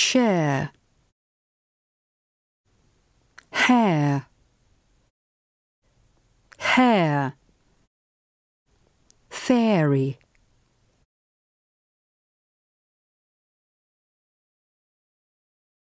share, hair, hair, fairy.